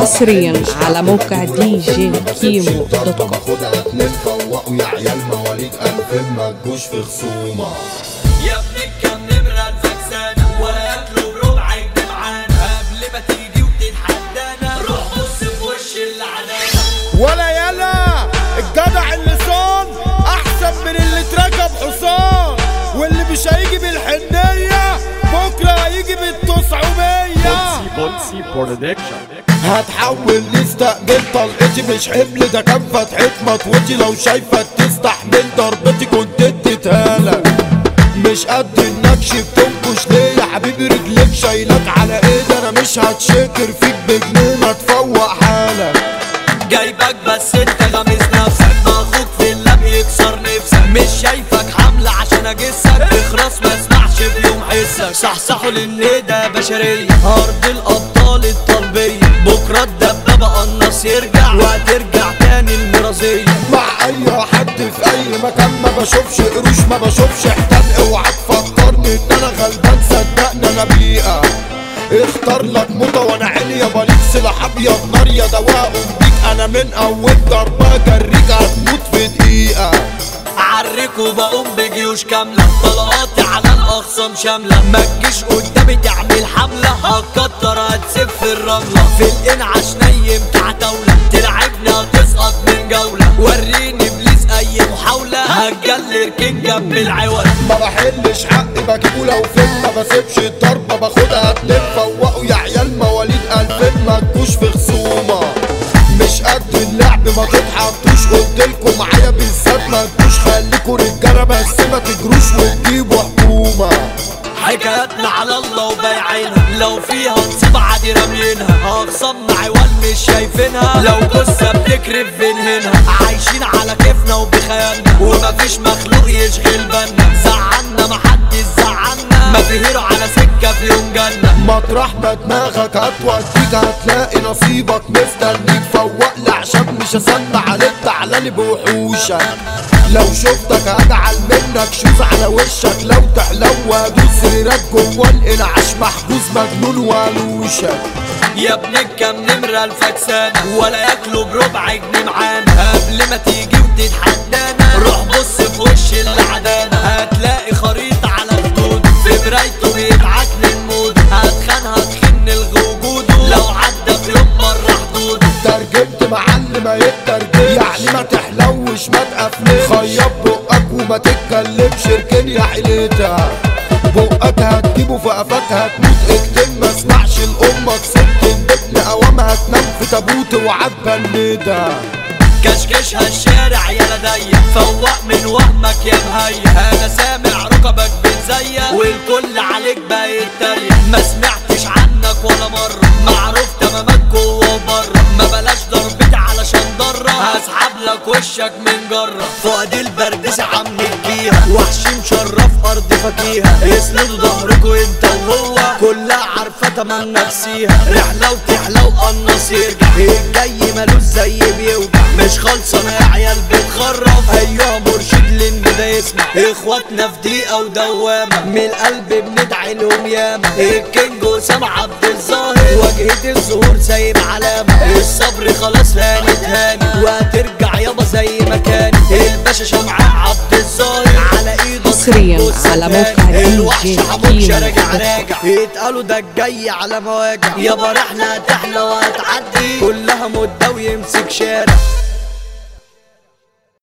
حصريا على موقع دي جي كيمو دوت كوم. باخدها اتنين فوقوا يا عيال مواليد ألفين ما تجوش في خصومة يا ابني كم نمرة الفكسانة ولا ياكلوا بربع معانا قبل ما تيجي وتتحدانا روح بص في وش اللعنانة ولا بولسي برودكشن هتحول نستقبل طلقتي مش حمل ده كان فتحة مطوتي لو شايفك تستحمل ضربتي كنت اديتها مش قد النكش بتنكش ليه يا حبيبي؟ رجليك شايلك على ايدي أنا مش هتشكر فيك بجنيه ما تفوق حالك. جايبك بس انت غامز اجسك تخرس ما اسمعش في يوم حسك. صحصحوا لأن ده بشرية ارض الأبطال الطلبية بكرة الدبابة قنص يرجع وهترجع تاني المرازية مع أي حد في أي مكان ما بشوفش قروش ما بشوفش احتال أوعى تفكرني إن أنا غلبان صدقني أنا بيئة. اختار لك موتة وأنا عيني بليك سلاح أبيض نار يا دواء بيك أنا من أول ضربة جريك هتموت في دقيقة. عرك وبقوم بجيوش كاملة. طلقاتي على الأخصام شاملة ما تجيش قدامي تعمل حملة. هتكتر هتسيب في الرملة. في الإنعاش نيم كعتاولة تلعبني هتسقط من جولة. وريني بليز أي محاولة. هتجلر كينج جنب العوض ما بحلش حقي بجيبه لو فين ما بسيبش الضربة باخدها اتنين فوقوا يا قد اللعب ما تتحطوش قلتلكوا معايا بالذات ما تجوش خليكوا رجالة بس ما تجروش وتجيبوا حكومة. حكاياتنا على الله وبايعينها. لو فيها نصيب عادي رامينها اخصامنا عوال مش شايفينها. لو جثة بتكرف بنهنها عايشين على كيفنا وبخيالنا. ومفيش مخلوق يشغل بالنا. زعلنا محدش زعلنا. ما تهيروا على سكة في يوم جنة مطرح ما دماغك هتوديك هتلاقي نصيبك مستنيك. فوق لي عشان مش هسمع عليك. تعالى بوحوشك. لو شفتك هجعل منك. شوز على وشك. لو تحلو وادوس ريرك جوا الانعاش محجوز مجنون والوشك يا ابني كام نمرة الفكسانة ولا ياكلوا بربع جنيه معانا. قبل ما تيجي ما تحلوش ما تقفلش. خيط بقك وما تتكلمش اركن يا عيلتها بقك هتجيبه في قفاك هتموت اكتم ما اسمعش لامك ست البطن قوامها تنام في تابوت وعالبندة كشكشها الشارع يا لدي فوق من وهمك يا مهيا أنا سامع ركبك بتزيق والكل عليك بقى يتريق ما سمعتش عنك ولا مرة معروف تمامك جوه لك وشك من جرة. فؤاد البردس عمك بيها وحش مشرف أرض فكيها اسندوا ظهركوا انت وهو. كلها عارفة تمن نفسيها رحلة وتحلى وقنص يرجع الجاي ملوش زي بيوجع. مش خالصة يا عيال بتخرف. أيوه مرشد لأن ده يسمع. إخواتنا في دقيقة ودوامة. من القلب بندعي لهم ياما الكينج وسام عبد الظاهر. واجهة الظهور سايب علامة الصبر. خلاص هانت هاني وهترجع يابا زي ما كان. الباشا شمعاء عبد الظاهر على إيده حصرياً تحط على. موقع الوحش كيمو راجع راجع يتقالوا ده الجاي على مواجع. يابا رحلة هتحلى وهتعدي كلها مدة ويمسك شارع.